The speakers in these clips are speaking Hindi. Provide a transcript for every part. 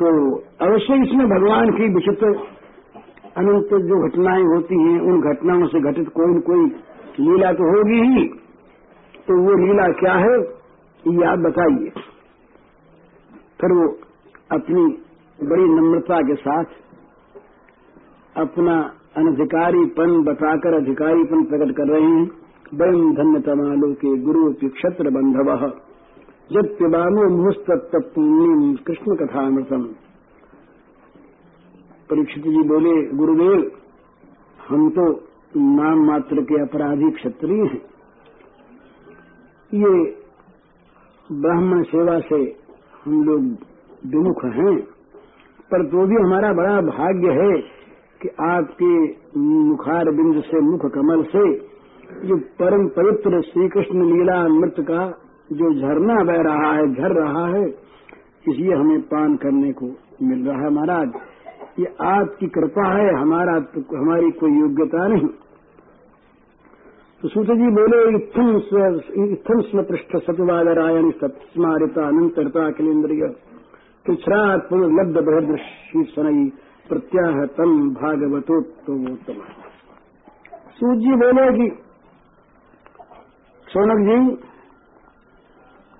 तो अवश्य इसमें भगवान की विचित्र अनंत जो घटनाएँ होती हैं, उन घटनाओं से घटित कोई न कोई लीला तो होगी ही। तो वो लीला क्या है, ये आप बताइए। फिर वो अपनी बड़ी नम्रता के साथ अपना अनधिकारीपन बताकर अधिकारीपन प्रकट कर रहे हैं। बड़म धन्य तमालो के गुरु क्षत्र बंधव जब पिबानो मुस्तत्पुण्यम कृष्ण कथामृतम परीक्षित जी बोले, गुरुदेव, हम तो नाम मात्र के अपराधी क्षत्रिय हैं। ये ब्राह्मण सेवा से हम लोग विमुख हैं, पर तो भी हमारा बड़ा भाग्य है कि आपके मुखार बिंद से, मुख कमल से जो परम पवित्र श्री कृष्ण लीला अमृत का जो झरना बह रहा है झर रहा है इसलिए हमें पान करने को मिल रहा है। महाराज ये आपकी कृपा है हमारा तो, हमारी कोई योग्यता नहीं। तो सूत जी बोले इत्थम स्म पृष्ठ सतवाद रायण सत्स्मारिता अनंतरता अखिलेन्द्रिय कृच्छ्रात लब्ध बृहदृशी सनई प्रत्याहतम भागवतोत्तमोत्तम। सूत जी बोले कि सोनक जी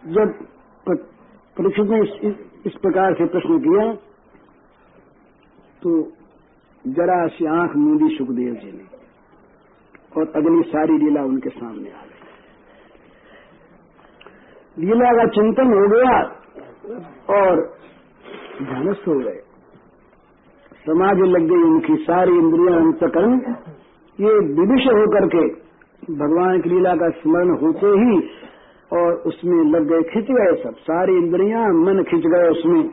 जब परीक्षित ने इस, प्रकार से प्रश्न किया तो जरा सी आँख मूंदी सुखदेव जी ने और अगली सारी लीला उनके सामने आ गई। लीला का चिंतन हो गया और ध्यानस्थ हो गए। समाधि लग गई उनकी सारी इंद्रियाँ अंतकरण। ये विविष होकर के भगवान की लीला का स्मरण होते ही और उसमें लग गए, खिंच गए सब। सारी इंद्रियाँ मन खिंच गए उसमें।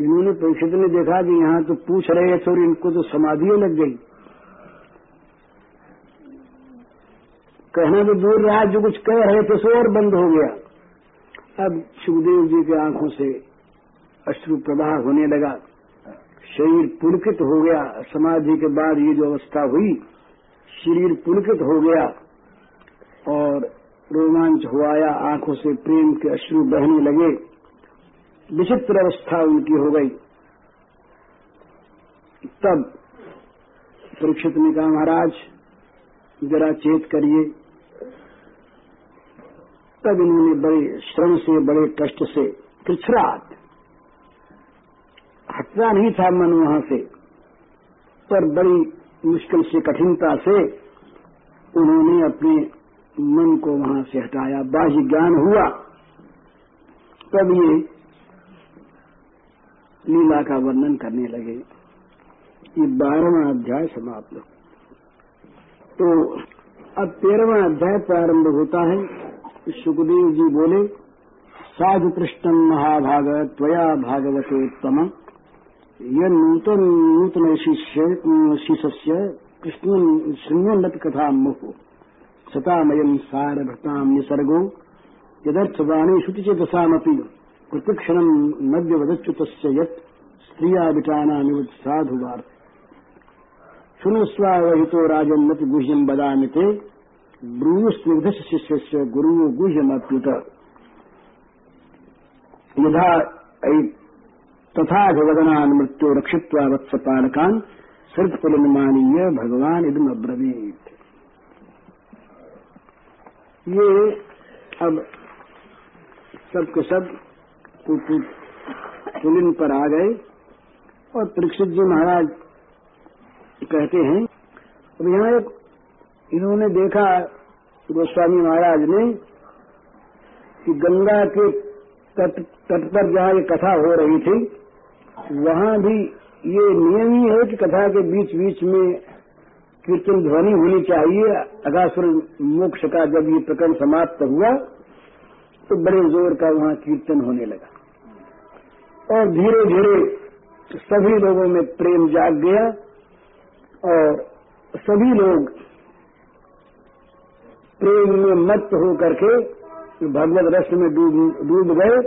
इन्होंने परीक्षित ने देखा कि यहाँ तो पूछ रहे थे और इनको तो समाधि लग गई। कहना तो दूर रहा, जो कुछ कह रहे थे, सो और बंद हो गया। अब सुखदेव जी की आँखों से अश्रु प्रवाह होने लगा। शरीर पुलकित हो गया। समाधि के बाद ये जो अवस्था हुई, शरीर पुलकित हो गया। और रोमांच हुआया, आँखों से प्रेम के अश्रु बहने लगे। विचित्र अवस्था उनकी हो गई। तब परीक्षित ने कहा, महाराज, जरा चेत करिए। तब इन्होंने बड़े श्रम से, बड़े कष्ट से कृच्छरात हटना नहीं था मन वहाँ से, पर बड़ी मुश्किल से, कठिनता से उन्होंने अपने मन को वहाँ से हटाया, बाह्य ज्ञान हुआ। तब ये लीला का वर्णन करने लगे। ये बारहवा अध्याय समाप्त। तो अब तेरहवा अध्याय प्रारंभ होता है। सुखदेव जी बोले, साधु पृष्ठम महाभाग, त्वया भागवतोत्तम यह नूतन नूतन शिष्य शिष्य कृष्ण, शृण्वन्नत कथा मुह। सतामयम सारभृताम निसर्गो। यदर्थवाणी शुचिचेतसामपि प्रतिक्षणम नद्य वदच्युत यत् स्त्रिया विटानामिव साधुवार्थ शुणस्वावहितो राजन्नति गुह्यम बदामि ते ब्रूस्निग्ध शिष्य से गुरु गुह्यमप्युत। यथा तथा भगवदनान मृत्यु रक्षित्वा वत्सपालकान सृतपुलमानीय भगवान इदम अब्रवीत ये अब सबके सब पुलिन पर आ गए और परीक्षित जी महाराज कहते हैं, अब यहाँ एक इन्होंने देखा गोस्वामी महाराज ने कि गंगा के तट तट पर जहाँ ये कथा हो रही थी, वहाँ भी ये नियम ही है कि कथा के बीच बीच में कीर्तन ध्वनि होनी चाहिए। अगासुर मोक्ष का जब ये प्रकरण समाप्त हुआ तो बड़े ज़ोर का वहाँ कीर्तन होने लगा। और धीरे धीरे सभी लोगों में प्रेम जाग गया और सभी लोग प्रेम में मत हो करके भगवत रस में डूब गए।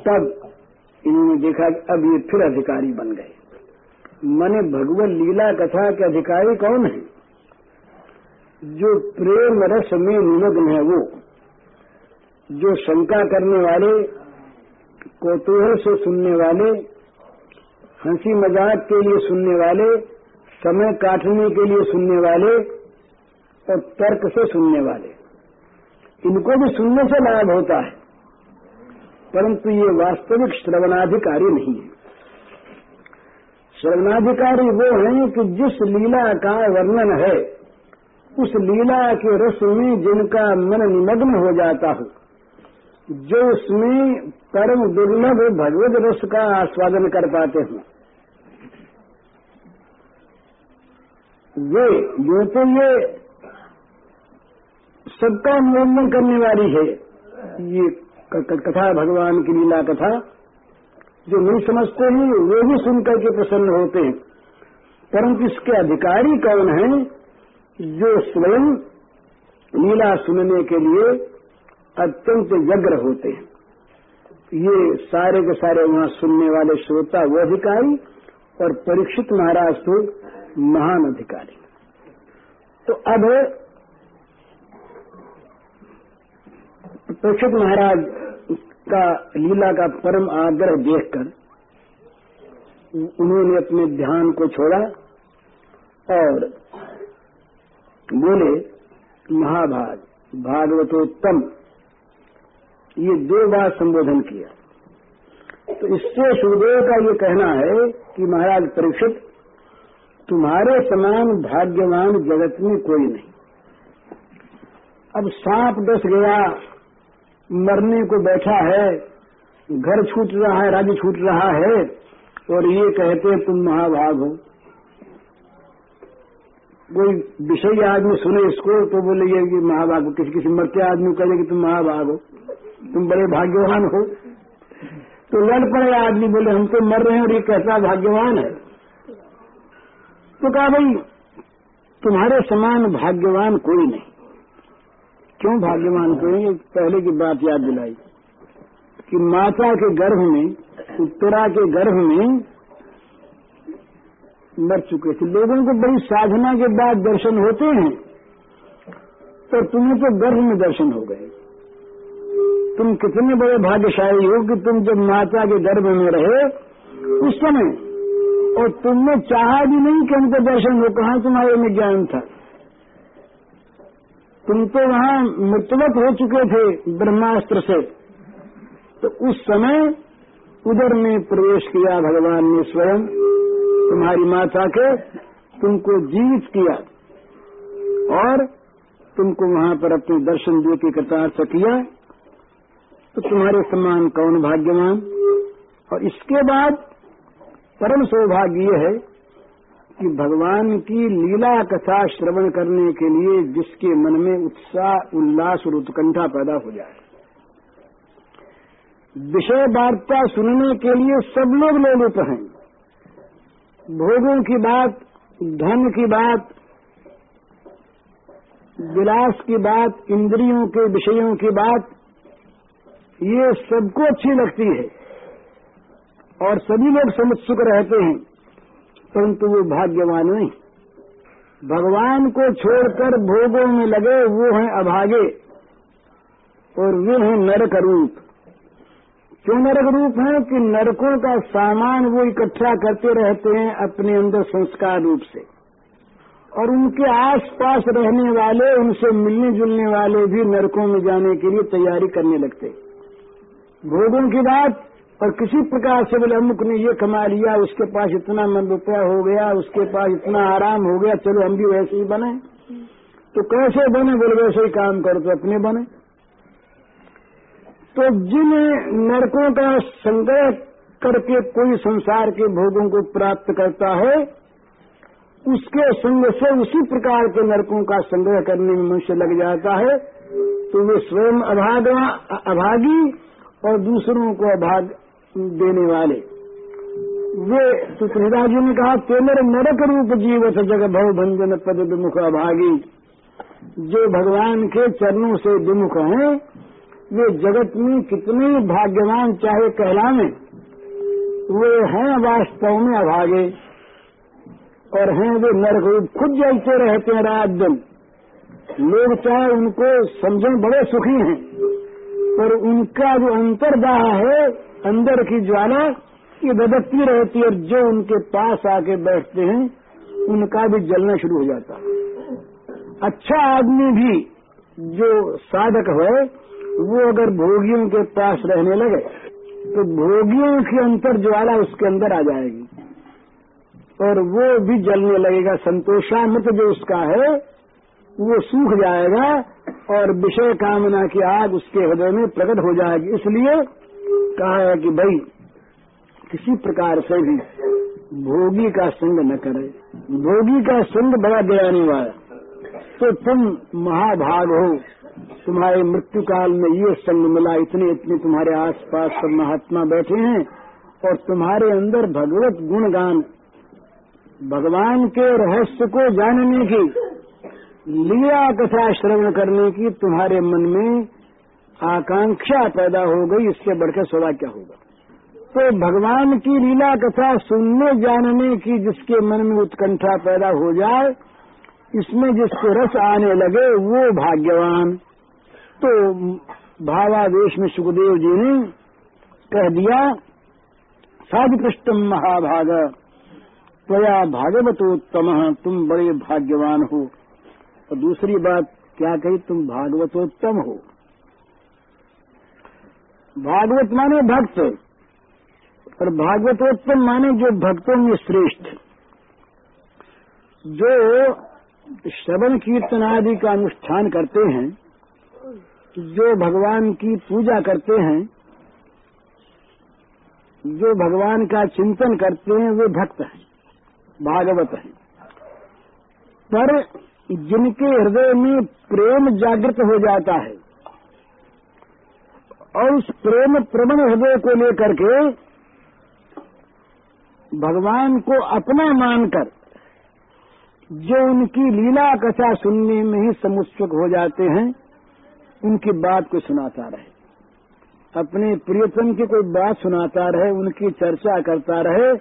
तब इन्होंने देखा कि अब ये फिर अधिकारी बन गए। मने भगवत लीला कथा के अधिकारी कौन है? जो प्रेम रस में निमग्न है वो। जो शंका करने वाले, कौतूहल से सुनने वाले, हँसी मज़ाक के लिए सुनने वाले, समय काटने के लिए सुनने वाले और तर्क से सुनने वाले। इनको भी सुनने से लाभ होता है, परंतु ये वास्तविक श्रवणाधिकारी नहीं है। श्रवणाधिकारी वो हैं कि जिस लीला का वर्णन है, उस लीला के रस में जिनका मन निमग्न हो जाता हो, जो उसमें परम दुर्लभ भगवत रस का आस्वादन कर पाते हैं। वे, जो तो ये सबका मनोरंजन करने वाली है, ये कथा, भगवान की लीला कथा जो नहीं समझते हैं, वे भी सुनकर के प्रसन्न होते हैं। परंतु इसके अधिकारी कौन है, जो स्वयं लीला सुनने के लिए अत्यंत व्यग्र होते हैं। ये सारे के सारे वहाँ सुनने वाले श्रोता, वो अधिकारी और परीक्षित महाराज तो महान अधिकारी। तो अब परीक्षित महाराज का लीला का परम आग्रह देखकर उन्होंने अपने ध्यान को छोड़ा और बोले, महाभाग, भागवतोत्तम, ये दो बार संबोधन किया। तो इससे सुखदेव का ये कहना है कि महाराज परीक्षित, तुम्हारे समान भाग्यवान जगत में कोई नहीं। अब सांप डस गया मरने को बैठा है, घर छूट रहा है, राज्य छूट रहा है, और ये कहते हैं, तुम महाभाग हो। कोई विषय आदमी सुने इसको तो बोले ये महाभाग हो। किसी किसी मरते आदमी कहे कि तुम महाभाग हो। तुम बड़े भाग्यवान हो। तो लड़ पड़े आदमी, बोले, हम तो मर रहे हैं और ये कैसा भाग्यवान है? तो कहा, भाई, तुम्हारे समान भाग्यवान कोई नहीं। क्यों भाग्यवान कोई नहीं पहले की बात याद दिलाई? कि माता के गर्भ में उत्तरा के गर्भ में मर चुके थे। लोगों को बड़ी साधना के बाद दर्शन होते हैं तो तुम्हें तो गर्भ में दर्शन हो गए। तुम कितने बड़े भाग्यशाली हो कि तुम जब माता के गर्भ में रहे उस समय, और तुमने चाहा भी नहीं कि हमको दर्शन हो, कहा तुम्हारे में ज्ञान था? तुम तो वहाँ मृतवत हो चुके थे ब्रह्मास्त्र से। तो उस समय उधर में प्रवेश किया भगवान ने स्वयं, तुम्हारी माता के, तुमको जीवित किया। और तुमको वहाँ पर अपने दर्शन दे के कृतार्थ किया। तो तुम्हारे समान कौन भाग्यवान? और इसके बाद परम सौभाग्य है कि भगवान की लीला कथा श्रवण करने के लिए जिसके मन में उत्साह, उल्लास और उत्कंठा पैदा हो जाए। विषय वार्ता सुनने के लिए सब लोग लोलुप हैं। भोगों की बात, धन की बात, विलास की बात, इंद्रियों के विषयों की बात, ये सबको अच्छी लगती है। और सभी लोग समुत्सुक रहते हैं। परंतु वो भाग्यवान नहीं। भगवान को छोड़कर भोगों में लगे वो हैं अभागे और वे हैं नरक रूप। क्यों नरक रूप है? कि नरकों का सामान वो इकट्ठा करते रहते हैं अपने अंदर संस्कार रूप से। और उनके आसपास रहने वाले, उनसे मिलने जुलने वाले भी नरकों में जाने के लिए तैयारी करने लगते। भोगों की बात और किसी प्रकार से बोले, अमुक ने ये कमा लिया, उसके पास इतना मन रुपया हो गया, उसके पास इतना आराम हो गया, चलो हम भी वैसे ही बने। तो कैसे बने? बोले, वैसे ही काम करो तो अपने बने। तो जिन नरकों का संग्रह करके कोई संसार के भोगों को प्राप्त करता है, उसके संग से उसी प्रकार के नरकों का संग्रह करने में मनुष्य लग जाता है। तो वे स्वयं अभागा, अभागी और दूसरों को अभाग देने वाले। वे तो जी ने कहा तेमर नरक रूप जीवत जग भव भंजन पद विमुख अभागी। जो भगवान के चरणों से विमुख हैं, वे जगत में कितने भाग्यवान चाहे कहलाने वे हैं वास्तव में अभागे। और हैं वे नरक रूप, खुद जलते रहते हैं रात दिन। लोग चाहे उनको समझे, बड़े सुखी हैं। पर उनका जो अंतरदाह है, अंदर की ज्वाला, ये बदकती रहती है और जो उनके पास आके बैठते हैं, उनका भी जलना शुरू हो जाता है। अच्छा आदमी भी जो साधक है, वो अगर भोगियों के पास रहने लगे तो भोगियों की अंतर ज्वाला उसके अंदर आ जाएगी। और वो भी जलने लगेगा संतोषामृत जो उसका है वो सूख जाएगा और विषय कामना की आग उसके हृदय में प्रकट हो जाएगी। इसलिए कहा है कि भाई, किसी प्रकार से भी भोगी का संग न करे। भोगी का संग बड़ा गिराने वाला तो तुम महाभाग हो। तुम्हारे मृत्यु काल में ये संग मिला, इतने इतने तुम्हारे आसपास सब महात्मा बैठे हैं और तुम्हारे अंदर भगवत गुणगान, भगवान के रहस्य को जानने की लीला कथा श्रवण करने की तुम्हारे मन में आकांक्षा पैदा हो गई, इससे बढ़कर सवा क्या होगा? तो भगवान की लीला कथा सुनने, जानने की जिसके मन में उत्कंठा पैदा हो जाए, इसमें जिसको रस आने लगे, वो भाग्यवान। तो भावावेश में सुखदेव जी ने कह दिया साधुकृष्टम महाभाग, त्वया भागवतोत्तम, तुम बड़े भाग्यवान हो। और दूसरी बात, क्या कही तुम भागवतोत्तम हो? भागवत माने भक्त और भागवतोत्तम माने जो भक्तों में श्रेष्ठ। जो श्रवण कीर्तन आदि का अनुष्ठान करते हैं, जो भगवान की पूजा करते हैं, जो भगवान का चिंतन करते हैं, वे भक्त हैं, भागवत हैं। पर जिनके हृदय में प्रेम जागृत हो जाता है और उस प्रेम प्रबण हृदय को लेकर के भगवान को अपना मानकर जो उनकी लीला कथा सुनने में ही समुत्सुक हो जाते हैं, उनकी बात को सुनाता रहे। अपने प्रियतम की कोई बात सुनाता रहे, उनकी चर्चा करता रहे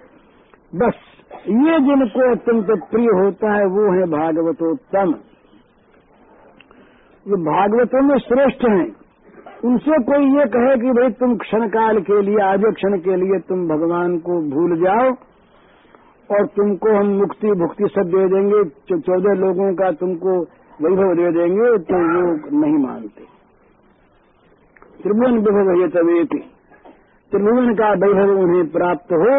बस, ये जिनको अत्यंत प्रिय होता है, वो है भागवतोत्तम। जो भागवतों में श्रेष्ठ हैं, उनसे कोई ये कहे कि भाई तुम क्षण काल के लिए, आज क्षण के लिए तुम भगवान को भूल जाओ, और तुमको हम मुक्ति भुक्ति सब दे देंगे चौदह लोगों का तुमको वैभव दे देंगे तो वो नहीं मानते। त्रिभुवन विभव ये तवेती त्रिभुवन का वैभव उन्हें प्राप्त हो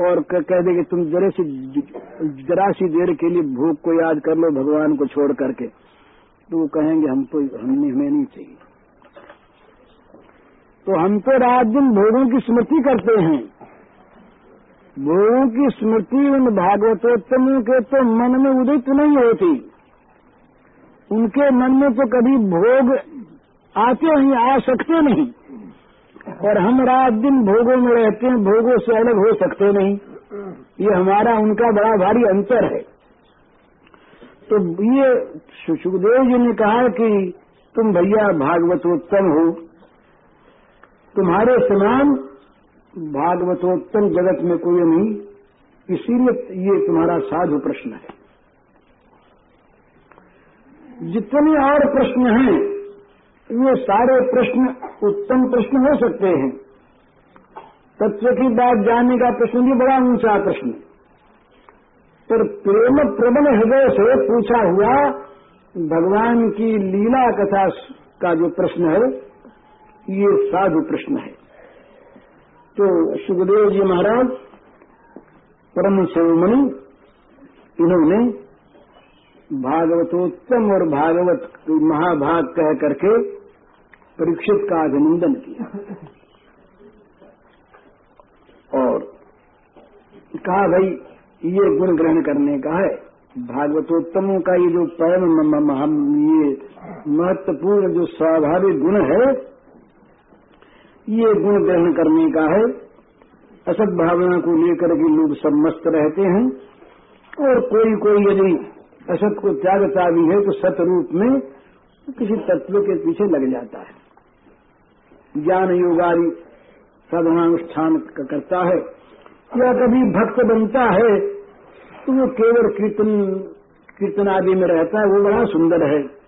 और कह दे कि तुम जरा सी जरा सी देर के लिए भूख को याद कर लो भगवान को छोड़ करके। तो वो कहेंगे, हम तो हमें हमें नहीं चाहिए। तो हम तो रात दिन भोगों की स्मृति करते हैं। भोगों की स्मृति उन भागवतोत्तमों के तो मन में उदित नहीं होती। उनके मन में तो कभी भोग आते नहीं आ सकते नहीं। और हम रात दिन भोगों में रहते हैं, भोगों से अलग हो सकते नहीं। ये हमारा, उनका बड़ा भारी अंतर है। तो ये सुखदेव जी ने कहा कि तुम भैया भागवतोत्तम हो। तुम्हारे समान भागवतोत्तम जगत में कोई नहीं। इसीलिए ये तुम्हारा साधु प्रश्न है। जितने और प्रश्न हैं ये सारे प्रश्न उत्तम प्रश्न हो सकते हैं। तत्व की बात जानने का प्रश्न भी बड़ा ऊँचा प्रश्न। पर प्रेम प्रबल हृदय से पूछा हुआ भगवान की लीला कथा का जो प्रश्न है, ये साधु प्रश्न है। तो सुखदेव जी महाराज, परम शिवमणि इन्होंने भागवतोत्तम और भागवत महाभाग कह करके परीक्षित का अभिनंदन किया। और कहा, भाई, ये गुण ग्रहण करने का है। भागवतोत्तमों का ये जो परम ये महत्वपूर्ण जो स्वाभाविक गुण है, ये गुण ग्रहण करने का है। असत भावना को लेकर के लोग सब मस्त रहते हैं। और कोई कोई यदि असत को त्यागता भी है तो सत रूप में किसी तत्व के पीछे लग जाता है। ज्ञान योगादि साधनानुष्ठान करता है। या कभी भक्त बनता है तो वो केवल कीर्तन कीर्तन आदि में रहता है, वो बड़ा सुंदर है।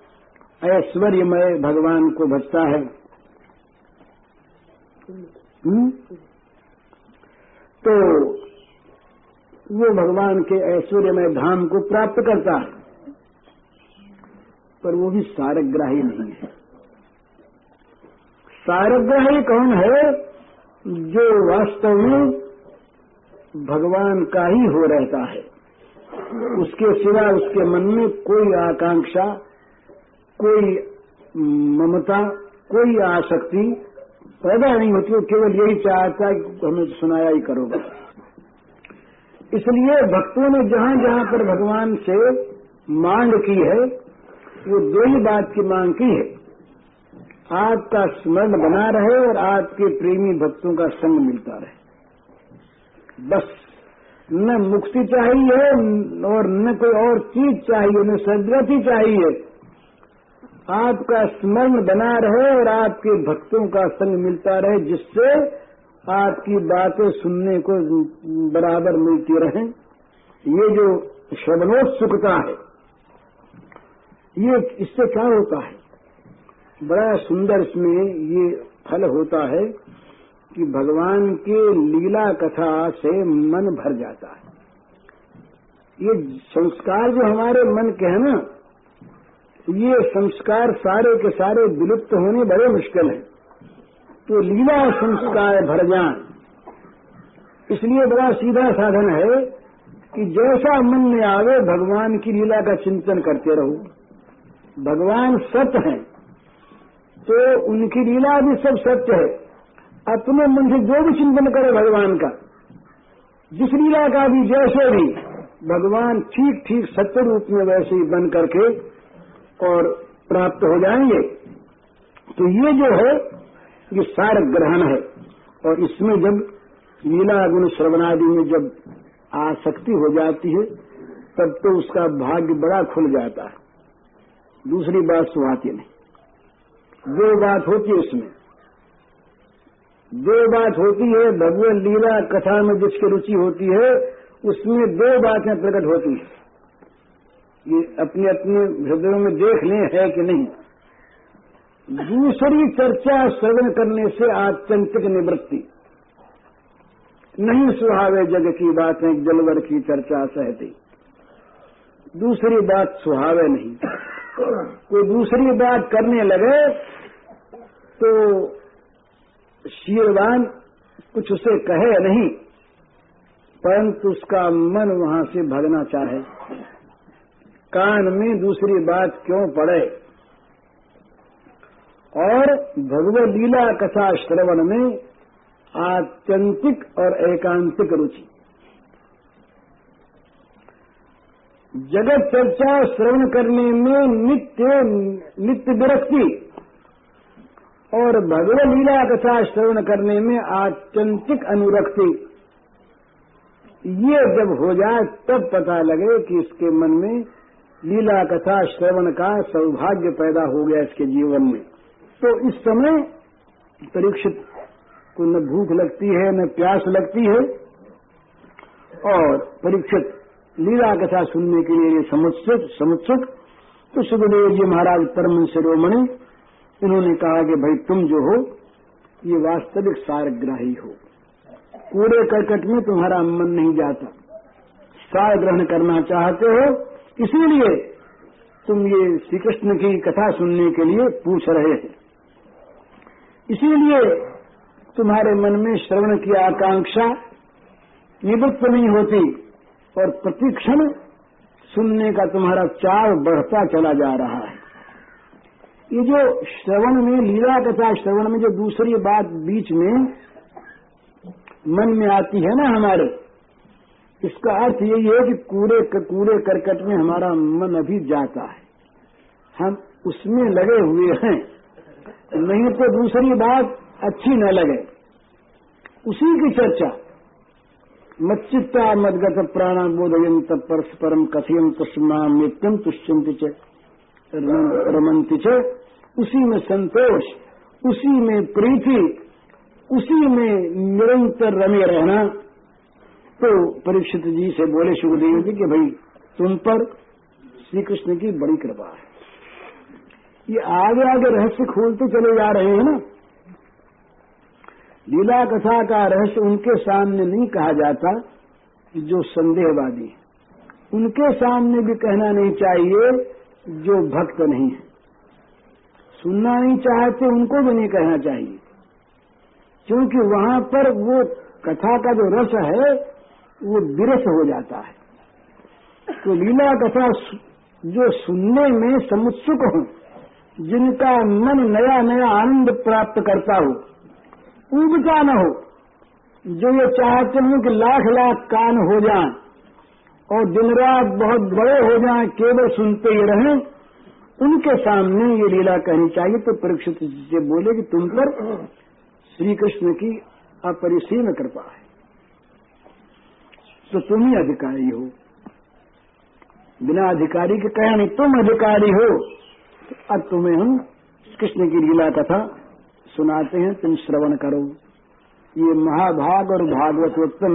ऐश्वर्यमय भगवान को भजता है। हम्म? तो वो भगवान के ऐश्वर्यमय धाम को प्राप्त करता है। पर वो भी सारग्राही नहीं है। सारग्राही कौन है? जो वास्तव में भगवान का ही हो रहता है। उसके सिवा उसके मन में कोई आकांक्षा, कोई ममता, कोई आसक्ति पैदा नहीं होती, वो केवल यही चाहता है कि हमें सुनाया ही करोगे। इसलिए भक्तों ने जहाँ जहाँ पर भगवान से मांग की है, वो दो ही बात की मांग की है। आपका स्मरण बना रहे और आपके प्रेमी भक्तों का संग मिलता रहे। बस, न मुक्ति चाहिए और न कोई और चीज़ चाहिए, न सदगति चाहिए। आपका स्मरण बना रहे और आपके भक्तों का संग मिलता रहे, जिससे आपकी बातें सुनने को बराबर मिलती रहे। ये जो श्रवणोत्सुकता है, ये इससे क्या होता है? बड़ा सुंदर इसमें ये फल होता है कि भगवान के लीला कथा से मन भर जाता है। ये संस्कार जो हमारे मन के हैं ना, ये संस्कार सारे के सारे विलुप्त होने बड़े मुश्किल हैं। तो लीला संस्कार भर जान इसलिए बड़ा सीधा साधन है कि जैसा मन में आवे, भगवान की लीला का चिंतन करते रहो। भगवान सत है। तो उनकी लीला भी सब सत्य है। अपने मन से जो भी चिंतन करे भगवान का, जिस लीला का भी, जैसे भी, भगवान ठीक ठीक सत्य रूप में वैसे ही बन करके और प्राप्त हो जाएँगे। तो ये जो है, ये सार ग्रहण है। और इसमें जब लीला गुण श्रवणादि में जब आसक्ति हो जाती है, तब तो उसका भाग्य बड़ा खुल जाता है। दूसरी बात सुहाती नहीं। दो बात होती है उसमें। दो बात होती है, भगवत लीला कथा में जिसकी रुचि होती है, उसमें दो बातें प्रकट होती है। ये अपने अपने हृदयों में देख लें, है कि नहीं? दूसरी चर्चा श्रवण करने से आत्यंतिक निवृत्ति। नहीं सुहावे जग की बातें, जलवर की चर्चा सहती। दूसरी बात सुहावे नहीं। कोई दूसरी बात करने लगे तो शीरवान कुछ उसे कहे नहीं, परंतु उसका मन वहाँ से भगना चाहे। कान में दूसरी बात क्यों पड़े? और भगवत लीला कथा श्रवण में आत्यंतिक और एकांतिक रुचि। जगत चर्चा श्रवण करने में नित्य नित्य विरक्ति और भगवत लीला कथा श्रवण करने में आत्यंतिक अनुरक्ति। ये जब हो जाए, तब पता लगे कि इसके मन में लीला कथा श्रवण का सौभाग्य पैदा हो गया इसके जीवन में। तो इस समय परीक्षित को न भूख लगती है, न प्यास लगती है और परीक्षित लीला कथा सुनने के लिए समुत्सुक समुत्सुक। तो सुखदेव जी महाराज परम शिरोमणि इन्होंने कहा कि भाई तुम जो हो, ये वास्तविक सारग्राही हो। कूड़े करकट में तुम्हारा मन नहीं जाता। सार ग्रहण करना चाहते हो, इसीलिए तुम ये श्री कृष्ण की कथा सुनने के लिए पूछ रहे हैं। इसीलिए तुम्हारे मन में श्रवण की आकांक्षा निवृत्त नहीं होती। और प्रतिक्षण सुनने का तुम्हारा चाव बढ़ता चला जा रहा है। ये जो श्रवण में, लीला कथा श्रवण में जो दूसरी बात बीच में मन में आती है ना हमारे, इसका अर्थ यही है कि कूड़े कूड़े करकट में हमारा मन अभी जाता है। हम उसमें लगे हुए हैं। नहीं तो दूसरी बात अच्छी न लगे। उसी की चर्चा मच्चित्ता मदगत प्राणा बोधयंत परस्परम कथयम तुष्मा नित्यम तुष्यंत रमंती च। उसी में संतोष, उसी में प्रीति, उसी में निरंतर रमे रहना। तो परीक्षित जी से बोले सुखदेव जी कि भाई, तुम पर श्री कृष्ण की बड़ी कृपा है। ये आगे आगे रहस्य खोलते चले जा रहे हैं ना। लीला कथा का रहस्य उनके सामने नहीं कहा जाता, जो संदेहवादी है। उनके सामने भी कहना नहीं चाहिए, जो भक्त नहीं है। सुनना नहीं चाहते, उनको भी नहीं कहना चाहिए। क्योंकि वहाँ पर वो कथा का जो रस है, वो विरस हो जाता है। तो लीला कथा जो सुनने में समुत्सुक हो, जिनका मन नया नया आनंद प्राप्त करता हो उबता न हो, जो ये चाहते हो कि लाख लाख कान हो जाएँ और दिन रात बहुत बड़े हो जाएँ, केवल सुनते ही रहें, उनके सामने ये लीला कहनी चाहिए। तो परीक्षित से बोले कि तुम पर श्री कृष्ण की अपरिसीम कृपा है। तो तुम ही अधिकारी हो। बिना अधिकारी के कहे नहीं, तुम अधिकारी हो। तो अब तुम्हें हम कृष्ण की लीला कथा सुनाते हैं, तुम श्रवण करो। ये महाभाग और भागवतोत्तम,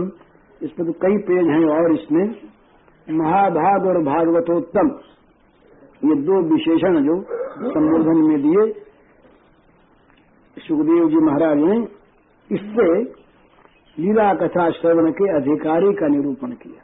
इसमें तो कई पेज हैं और इसमें। महाभाग और भागवतोत्तम, ये दो विशेषण जो संबोधन में दिए। सुखदेव जी महाराज ने इससे लीला कथा श्रवण के अधिकारी का निरूपण किया।